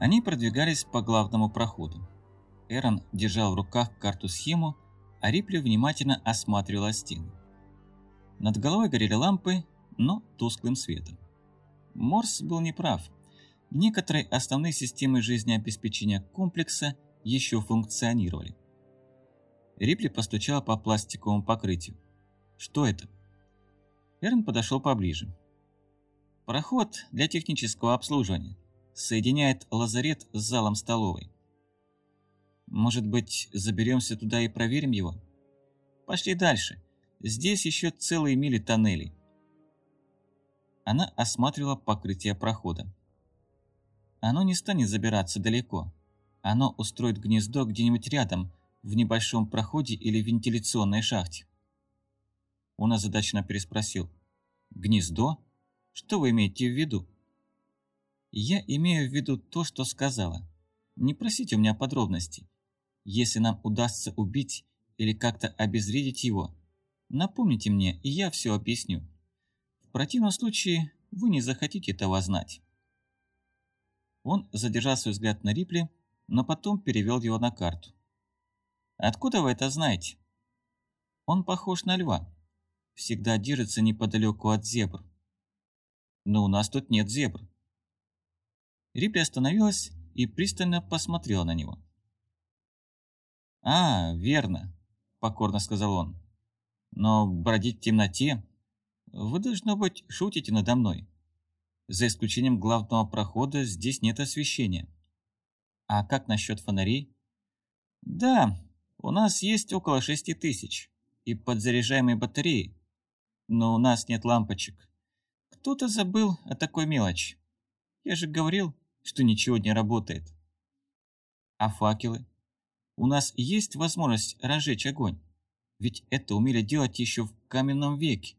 Они продвигались по главному проходу. Эрон держал в руках карту-схему, а Рипли внимательно осматривала стены. Над головой горели лампы, но тусклым светом. Морс был неправ. Некоторые основные системы жизнеобеспечения комплекса еще функционировали. Рипли постучала по пластиковому покрытию. «Что это?» Эрн подошел поближе. «Проход для технического обслуживания. Соединяет лазарет с залом столовой. Может быть, заберемся туда и проверим его? Пошли дальше. Здесь еще целые мили тоннелей». Она осматривала покрытие прохода. Оно не станет забираться далеко. Оно устроит гнездо где-нибудь рядом, в небольшом проходе или вентиляционной шахте. Он озадаченно переспросил. «Гнездо? Что вы имеете в виду?» «Я имею в виду то, что сказала. Не просите у меня подробностей. Если нам удастся убить или как-то обезвредить его, напомните мне, и я все объясню. В противном случае вы не захотите этого знать». Он задержал свой взгляд на Рипли, но потом перевел его на карту. Откуда вы это знаете? Он похож на льва. Всегда держится неподалеку от зебр. Но у нас тут нет зебр. Рипли остановилась и пристально посмотрела на него. «А, верно», — покорно сказал он. «Но бродить в темноте... Вы, должно быть, шутите надо мной. За исключением главного прохода здесь нет освещения. А как насчет фонарей?» «Да, у нас есть около шести тысяч и подзаряжаемые батареи, но у нас нет лампочек. Кто-то забыл о такой мелочи. Я же говорил, что ничего не работает. А факелы? У нас есть возможность разжечь огонь, ведь это умели делать еще в каменном веке.